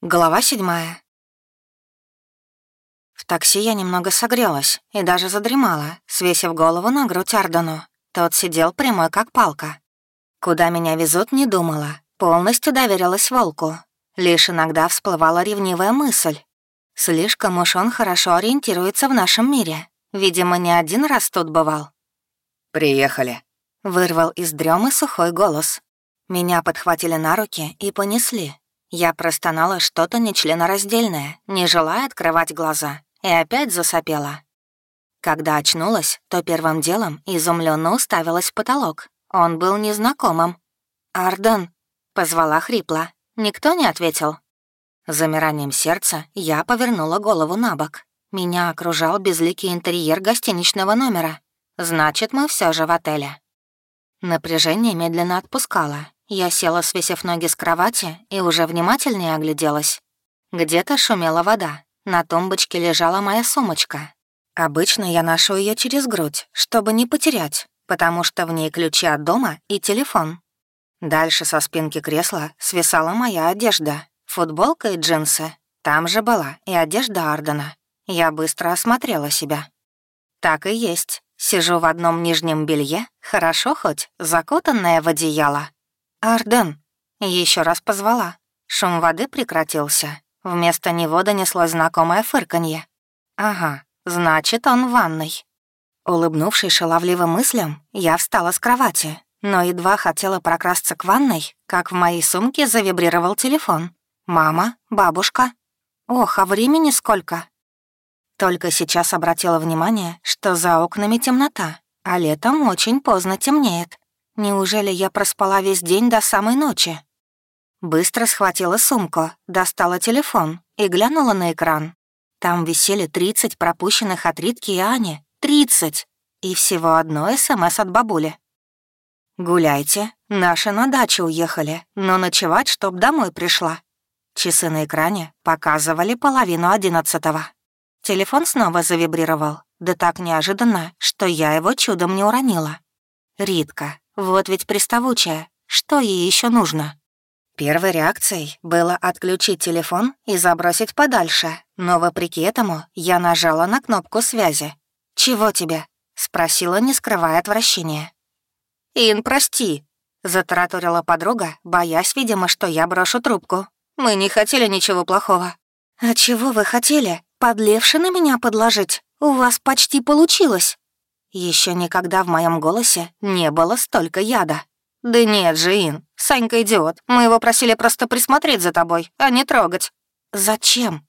Глава седьмая. В такси я немного согрелась и даже задремала, свесив голову на грудь Ардену. Тот сидел прямой, как палка. Куда меня везут, не думала. Полностью доверилась волку. Лишь иногда всплывала ревнивая мысль. Слишком уж он хорошо ориентируется в нашем мире. Видимо, не один раз тут бывал. «Приехали», — вырвал из дремы сухой голос. Меня подхватили на руки и понесли, я простонала что-то нечленораздельное, не желая открывать глаза, и опять засопела. Когда очнулась, то первым делом изумленно уставилась в потолок. Он был незнакомым. «Арден», — позвала хрипло. Никто не ответил. Замиранием сердца я повернула голову на бок. Меня окружал безликий интерьер гостиничного номера. Значит, мы все же в отеле. Напряжение медленно отпускало, я села, свесив ноги с кровати, и уже внимательнее огляделась. Где-то шумела вода. На тумбочке лежала моя сумочка. Обычно я ношу ее через грудь, чтобы не потерять, потому что в ней ключи от дома и телефон. Дальше со спинки кресла свисала моя одежда, футболка и джинсы. Там же была и одежда Ардена. Я быстро осмотрела себя. Так и есть. Сижу в одном нижнем белье, хорошо хоть, закутанная в одеяло. «Арден!» Еще раз позвала. Шум воды прекратился. Вместо него донеслось знакомое фырканье. «Ага, значит, он в ванной». Улыбнувшись шаловливым мыслям, я встала с кровати, но едва хотела прокрасться к ванной, как в моей сумке завибрировал телефон. «Мама? Бабушка?» «Ох, а времени сколько?» Только сейчас обратила внимание, что за окнами темнота, а летом очень поздно темнеет. Неужели я проспала весь день до самой ночи? Быстро схватила сумку, достала телефон и глянула на экран. Там висели 30 пропущенных от Ритки и Ани. 30! И всего одно СМС от бабули. «Гуляйте, наши на дачу уехали, но ночевать, чтоб домой пришла». Часы на экране показывали половину одиннадцатого. Телефон снова завибрировал, да так неожиданно, что я его чудом не уронила. Ритка, вот ведь приставучая. Что ей еще нужно? Первой реакцией было отключить телефон и забросить подальше, но вопреки этому я нажала на кнопку связи. «Чего тебе?» — спросила, не скрывая отвращения. «Ин, прости», — затараторила подруга, боясь, видимо, что я брошу трубку. «Мы не хотели ничего плохого». «А чего вы хотели? Подлевши на меня подложить? У вас почти получилось». Еще никогда в моем голосе не было столько яда. «Да нет же, Ин, Санька идиот. Мы его просили просто присмотреть за тобой, а не трогать». «Зачем?»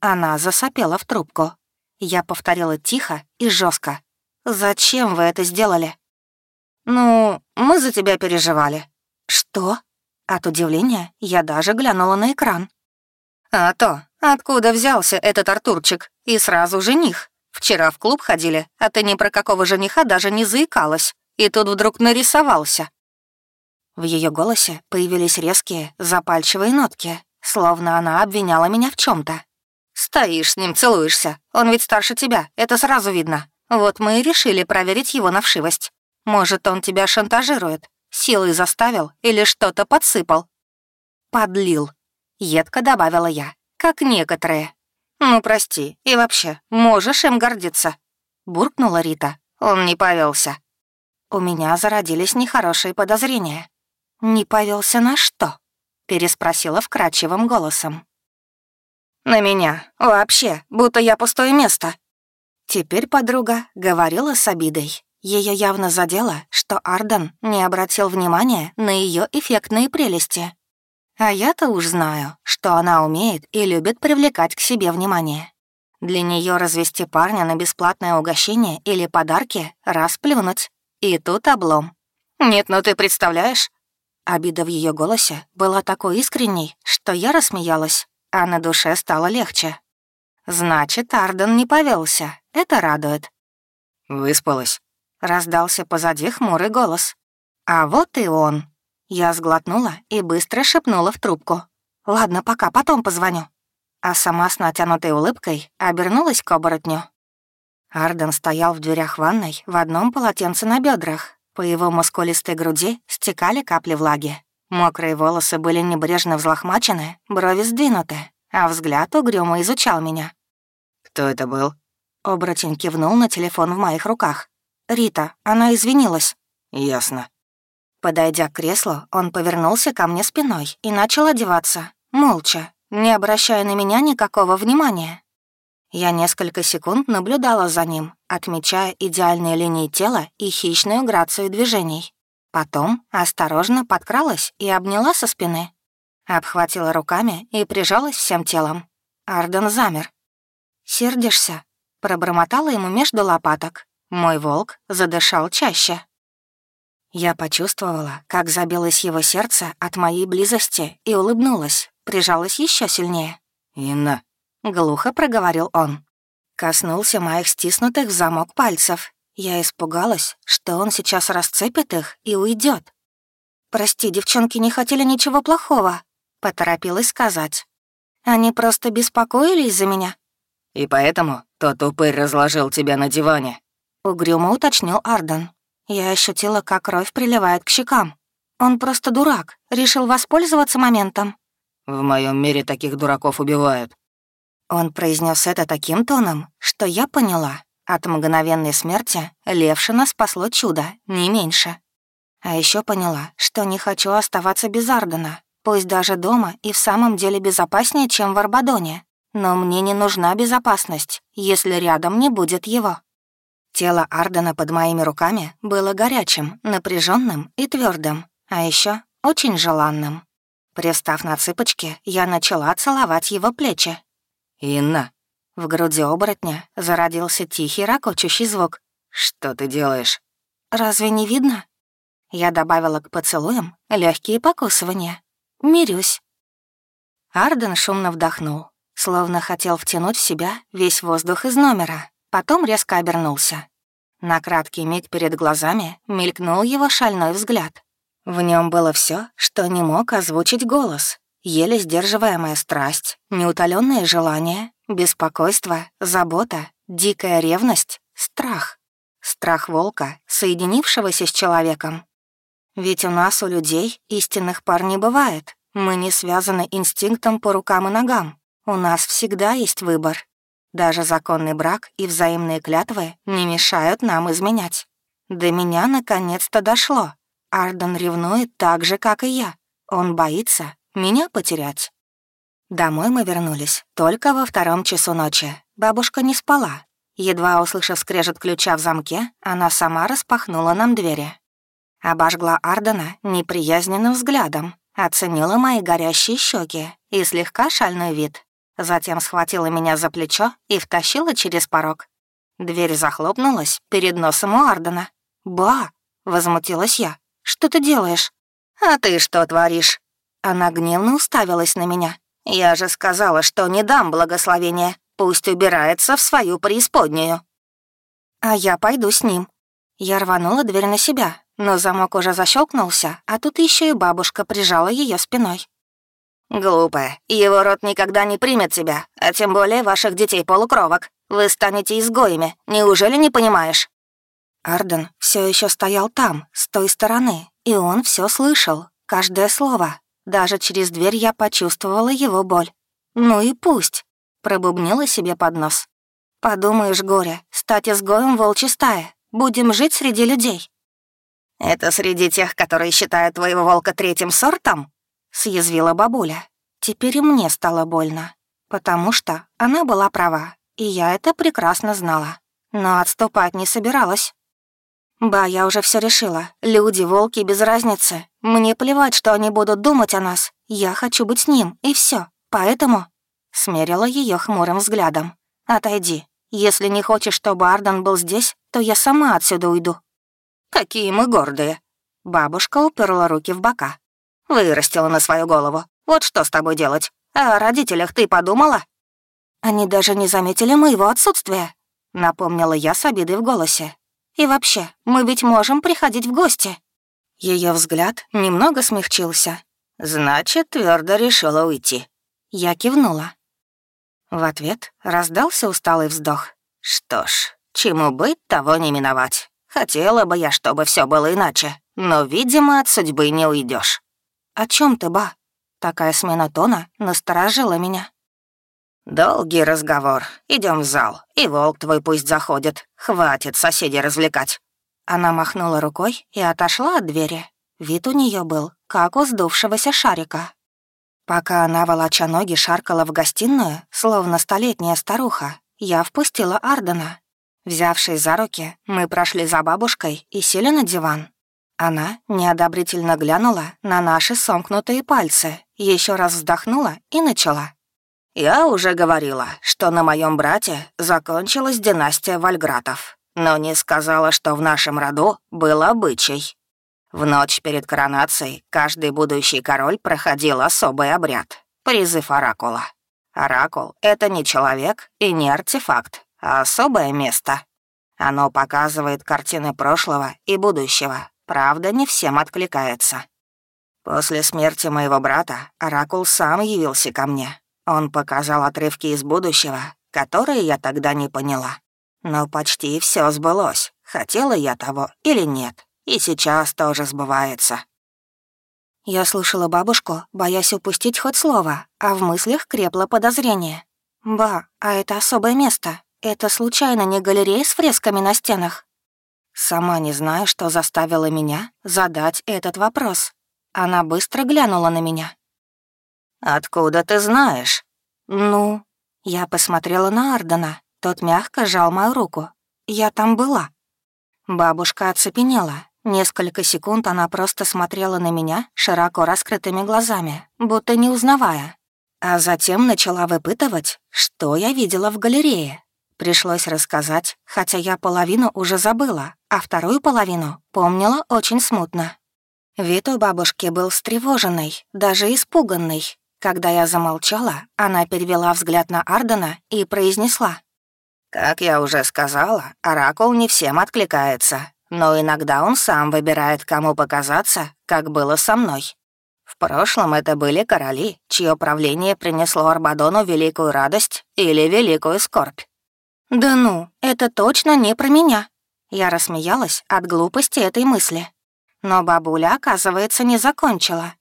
Она засопела в трубку. Я повторила тихо и жестко. «Зачем вы это сделали?» «Ну, мы за тебя переживали». «Что?» От удивления я даже глянула на экран. «А то, откуда взялся этот Артурчик? И сразу жених. Вчера в клуб ходили, а ты ни про какого жениха даже не заикалась. И тут вдруг нарисовался». В ее голосе появились резкие, запальчивые нотки, словно она обвиняла меня в чем то «Стоишь с ним, целуешься. Он ведь старше тебя, это сразу видно. Вот мы и решили проверить его на вшивость. Может, он тебя шантажирует, силой заставил или что-то подсыпал». «Подлил», — едко добавила я, как некоторые. «Ну, прости, и вообще, можешь им гордиться», — буркнула Рита. Он не повелся. У меня зародились нехорошие подозрения. «Не повелся на что?» — переспросила вкрадчивым голосом. «На меня. Вообще, будто я пустое место». Теперь подруга говорила с обидой. Ее явно задело, что Арден не обратил внимания на ее эффектные прелести. А я-то уж знаю, что она умеет и любит привлекать к себе внимание. Для нее развести парня на бесплатное угощение или подарки — расплюнуть. И тут облом. «Нет, ну ты представляешь?» Обида в ее голосе была такой искренней, что я рассмеялась, а на душе стало легче. Значит, Арден не повелся. Это радует. «Выспалась?» — раздался позади хмурый голос. А вот и он. Я сглотнула и быстро шепнула в трубку. «Ладно, пока, потом позвоню». А сама с натянутой улыбкой обернулась к оборотню. Арден стоял в дверях ванной в одном полотенце на бедрах. По его мускулистой груди стекали капли влаги. Мокрые волосы были небрежно взлохмачены, брови сдвинуты, а взгляд угрюмо изучал меня. «Кто это был?» Оборотень кивнул на телефон в моих руках. «Рита, она извинилась». «Ясно». Подойдя к креслу, он повернулся ко мне спиной и начал одеваться, молча, не обращая на меня никакого внимания. Я несколько секунд наблюдала за ним, отмечая идеальные линии тела и хищную грацию движений. Потом осторожно подкралась и обняла со спины. Обхватила руками и прижалась всем телом. Арден замер. «Сердишься?» — пробормотала ему между лопаток. Мой волк задышал чаще. Я почувствовала, как забилось его сердце от моей близости и улыбнулась, прижалась еще сильнее. «Инна», — глухо проговорил он. Коснулся моих стиснутых в замок пальцев. Я испугалась, что он сейчас расцепит их и уйдет. «Прости, девчонки не хотели ничего плохого», — поторопилась сказать. «Они просто беспокоились за меня». «И поэтому тот упырь разложил тебя на диване», — угрюмо уточнил Арден. Я ощутила, как кровь приливает к щекам. Он просто дурак, решил воспользоваться моментом. «В моем мире таких дураков убивают». Он произнес это таким тоном, что я поняла. От мгновенной смерти Левшина спасло чудо, не меньше. А еще поняла, что не хочу оставаться без Ардена, пусть даже дома и в самом деле безопаснее, чем в Арбадоне. Но мне не нужна безопасность, если рядом не будет его. Тело Ардена под моими руками было горячим, напряженным и твердым, а еще очень желанным. Пристав на цыпочки, я начала целовать его плечи. «Инна!» В груди оборотня зародился тихий ракочущий звук. «Что ты делаешь?» «Разве не видно?» Я добавила к поцелуям легкие покусывания. «Мирюсь». Арден шумно вдохнул, словно хотел втянуть в себя весь воздух из номера, потом резко обернулся. На краткий миг перед глазами мелькнул его шальной взгляд. В нем было все, что не мог озвучить голос. Еле сдерживаемая страсть, неутоленные желания, беспокойство, забота, дикая ревность, страх. Страх волка, соединившегося с человеком. Ведь у нас, у людей, истинных пар не бывает. Мы не связаны инстинктом по рукам и ногам. У нас всегда есть выбор. Даже законный брак и взаимные клятвы не мешают нам изменять. До меня наконец-то дошло. Арден ревнует так же, как и я. Он боится меня потерять. Домой мы вернулись только во втором часу ночи. Бабушка не спала. Едва услышав скрежет ключа в замке, она сама распахнула нам двери. Обожгла Ардена неприязненным взглядом, оценила мои горящие щеки и слегка шальной вид. Затем схватила меня за плечо и втащила через порог. Дверь захлопнулась перед носом у Ардена. «Ба!» — возмутилась я. «Что ты делаешь?» «А ты что творишь?» Она гневно уставилась на меня. «Я же сказала, что не дам благословения. Пусть убирается в свою преисподнюю». «А я пойду с ним». Я рванула дверь на себя, но замок уже защелкнулся, а тут еще и бабушка прижала ее спиной. «Глупая. Его род никогда не примет тебя, а тем более ваших детей-полукровок. Вы станете изгоями. Неужели не понимаешь?» Арден все еще стоял там, с той стороны, и он все слышал, каждое слово. Даже через дверь я почувствовала его боль. «Ну и пусть», — пробубнила себе под нос. «Подумаешь, горе, стать изгоем волчьей стаи. Будем жить среди людей». «Это среди тех, которые считают твоего волка третьим сортом?» — съязвила бабуля. Теперь и мне стало больно, потому что она была права, и я это прекрасно знала. Но отступать не собиралась. «Ба, я уже все решила. Люди, волки, без разницы. Мне плевать, что они будут думать о нас. Я хочу быть с ним, и все. Поэтому...» Смерила ее хмурым взглядом. «Отойди. Если не хочешь, чтобы Арден был здесь, то я сама отсюда уйду». «Какие мы гордые!» Бабушка уперла руки в бока. «Вырастила на свою голову. Вот что с тобой делать. А о родителях ты подумала?» «Они даже не заметили моего отсутствия», — напомнила я с обидой в голосе. И вообще, мы ведь можем приходить в гости». Ее взгляд немного смягчился. «Значит, твердо решила уйти». Я кивнула. В ответ раздался усталый вздох. «Что ж, чему быть, того не миновать. Хотела бы я, чтобы все было иначе, но, видимо, от судьбы не уйдешь. «О чем ты, ба?» Такая смена тона насторожила меня. «Долгий разговор. Идем в зал, и волк твой пусть заходит. Хватит соседей развлекать». Она махнула рукой и отошла от двери. Вид у нее был, как у сдувшегося шарика. Пока она, волоча ноги, шаркала в гостиную, словно столетняя старуха, я впустила Ардена. Взявшись за руки, мы прошли за бабушкой и сели на диван. Она неодобрительно глянула на наши сомкнутые пальцы, еще раз вздохнула и начала. «Я уже говорила, что на моем брате закончилась династия Вальгратов, но не сказала, что в нашем роду был обычай. В ночь перед коронацией каждый будущий король проходил особый обряд — призыв оракула. Оракул — это не человек и не артефакт, а особое место. Оно показывает картины прошлого и будущего, правда, не всем откликается. После смерти моего брата Оракул сам явился ко мне. Он показал отрывки из будущего, которые я тогда не поняла. Но почти все сбылось, хотела я того или нет, и сейчас тоже сбывается. Я слушала бабушку, боясь упустить хоть слово, а в мыслях крепло подозрение. «Ба, а это особое место. Это случайно не галерея с фресками на стенах?» Сама не знаю, что заставило меня задать этот вопрос. Она быстро глянула на меня. «Откуда ты знаешь?» «Ну...» Я посмотрела на Ардена. Тот мягко сжал мою руку. «Я там была». Бабушка оцепенела. Несколько секунд она просто смотрела на меня широко раскрытыми глазами, будто не узнавая. А затем начала выпытывать, что я видела в галерее. Пришлось рассказать, хотя я половину уже забыла, а вторую половину помнила очень смутно. Вид у бабушки был встревоженный, даже испуганный. Когда я замолчала, она перевела взгляд на Ардена и произнесла. «Как я уже сказала, Оракул не всем откликается, но иногда он сам выбирает, кому показаться, как было со мной. В прошлом это были короли, чье правление принесло Арбадону великую радость или великую скорбь. «Да ну, это точно не про меня!» Я рассмеялась от глупости этой мысли. Но бабуля, оказывается, не закончила.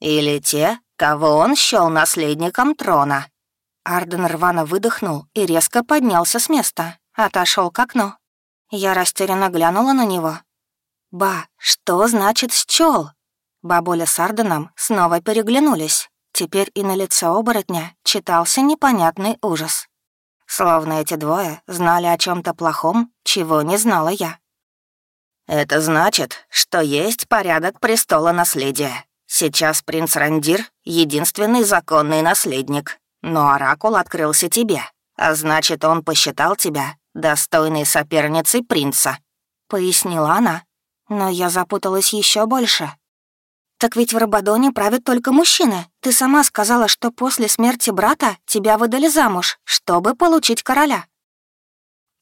«Или те, кого он счёл наследником трона». Арден рвано выдохнул и резко поднялся с места, отошел к окну. Я растерянно глянула на него. «Ба, что значит счёл?» Бабуля с Арденом снова переглянулись. Теперь и на лице оборотня читался непонятный ужас. Словно эти двое знали о чем то плохом, чего не знала я. «Это значит, что есть порядок престола наследия. Сейчас принц Рандир — единственный законный наследник, но Оракул открылся тебе, а значит, он посчитал тебя достойной соперницей принца», — пояснила она. Но я запуталась еще больше. «Так ведь в Рабадоне правят только мужчины. Ты сама сказала, что после смерти брата тебя выдали замуж, чтобы получить короля».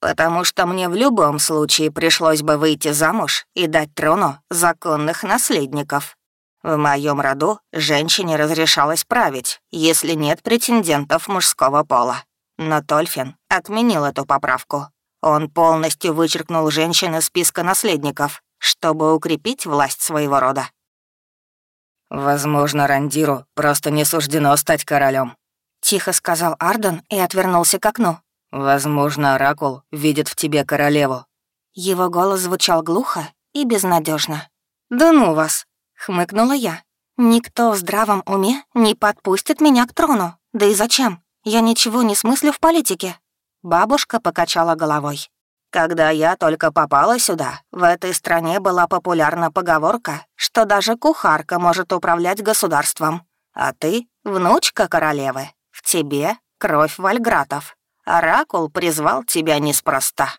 «Потому что мне в любом случае пришлось бы выйти замуж и дать трону законных наследников. В моем роду женщине разрешалось править, если нет претендентов мужского пола. Но Тольфин отменил эту поправку. Он полностью вычеркнул женщин из списка наследников, чтобы укрепить власть своего рода. «Возможно, Рандиру просто не суждено стать королем, тихо сказал Арден и отвернулся к окну. «Возможно, Оракул видит в тебе королеву». Его голос звучал глухо и безнадежно. «Да ну вас!» — хмыкнула я. «Никто в здравом уме не подпустит меня к трону. Да и зачем? Я ничего не смыслю в политике». Бабушка покачала головой. Когда я только попала сюда, в этой стране была популярна поговорка, что даже кухарка может управлять государством. А ты — внучка королевы. В тебе кровь вальгратов. Оракул призвал тебя неспроста.